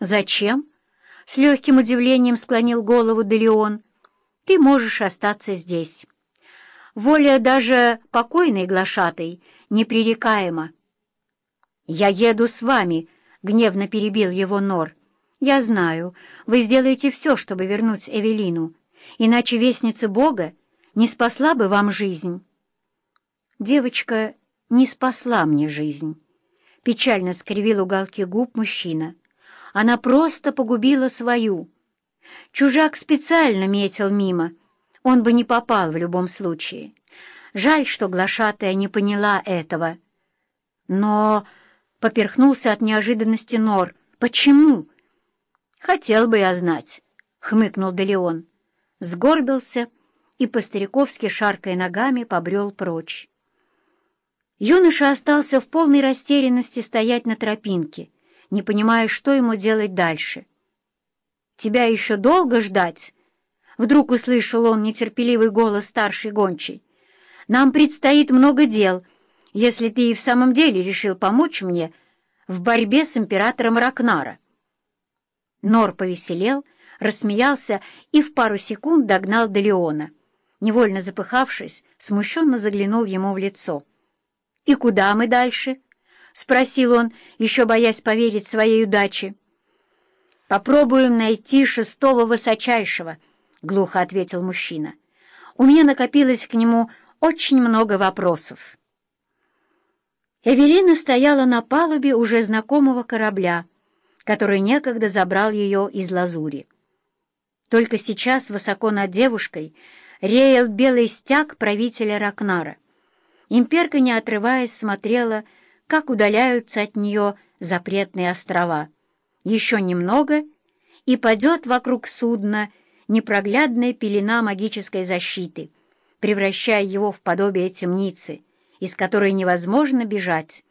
«Зачем?» — с легким удивлением склонил голову Делеон. «Ты можешь остаться здесь. Воля даже покойной глашатой непререкаема». «Я еду с вами», — гневно перебил его Нор. «Я знаю, вы сделаете все, чтобы вернуть Эвелину, иначе Вестница Бога не спасла бы вам жизнь». Девочка не спасла мне жизнь. Печально скривил уголки губ мужчина. Она просто погубила свою. Чужак специально метил мимо. Он бы не попал в любом случае. Жаль, что глашатая не поняла этого. Но поперхнулся от неожиданности Нор. «Почему?» «Хотел бы я знать», — хмыкнул Делеон. Сгорбился и, по-стариковски шаркая ногами, побрел прочь. Юноша остался в полной растерянности стоять на тропинке, не понимая, что ему делать дальше. «Тебя еще долго ждать?» Вдруг услышал он нетерпеливый голос старшей гончей. «Нам предстоит много дел, если ты и в самом деле решил помочь мне в борьбе с императором Ракнара». Нор повеселел, рассмеялся и в пару секунд догнал Делеона. Невольно запыхавшись, смущенно заглянул ему в лицо. «И куда мы дальше?» — спросил он, еще боясь поверить своей удаче. «Попробуем найти шестого высочайшего», — глухо ответил мужчина. «У меня накопилось к нему очень много вопросов». Эвелина стояла на палубе уже знакомого корабля, который некогда забрал ее из лазури. Только сейчас высоко над девушкой реял белый стяг правителя Ракнара — Имперка, не отрываясь, смотрела, как удаляются от нее запретные острова. Еще немного, и падет вокруг судна непроглядная пелена магической защиты, превращая его в подобие темницы, из которой невозможно бежать.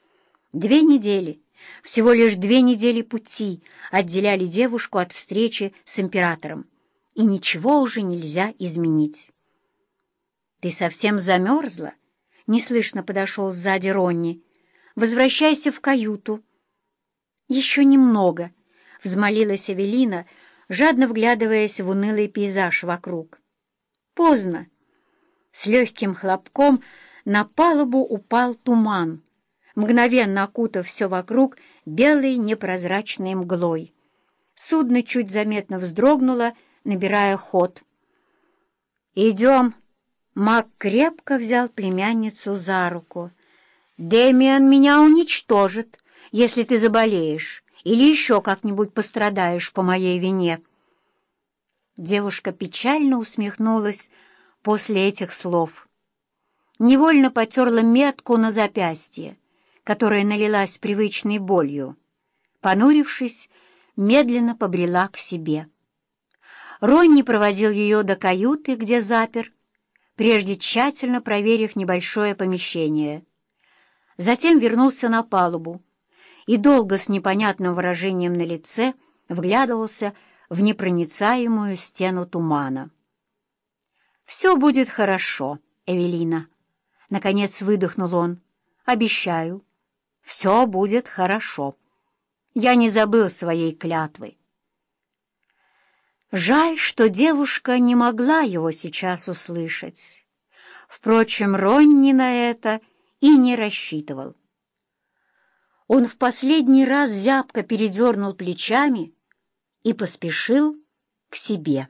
Две недели, всего лишь две недели пути отделяли девушку от встречи с императором, и ничего уже нельзя изменить. «Ты совсем замерзла?» неслышно подошел сзади Ронни. «Возвращайся в каюту». «Еще немного», — взмолилась Эвелина, жадно вглядываясь в унылый пейзаж вокруг. «Поздно». С легким хлопком на палубу упал туман, мгновенно окутав все вокруг белой непрозрачной мглой. Судно чуть заметно вздрогнуло, набирая ход. «Идем!» Мак крепко взял племянницу за руку. «Дэмиан меня уничтожит, если ты заболеешь или еще как-нибудь пострадаешь по моей вине». Девушка печально усмехнулась после этих слов. Невольно потерла метку на запястье, которая налилась привычной болью. Понурившись, медленно побрела к себе. Ронни проводил ее до каюты, где запер, прежде тщательно проверив небольшое помещение. Затем вернулся на палубу и долго с непонятным выражением на лице вглядывался в непроницаемую стену тумана. «Все будет хорошо, Эвелина», — наконец выдохнул он. «Обещаю, все будет хорошо. Я не забыл своей клятвы». Жаль, что девушка не могла его сейчас услышать. Впрочем, Ронни на это и не рассчитывал. Он в последний раз зябко передернул плечами и поспешил к себе.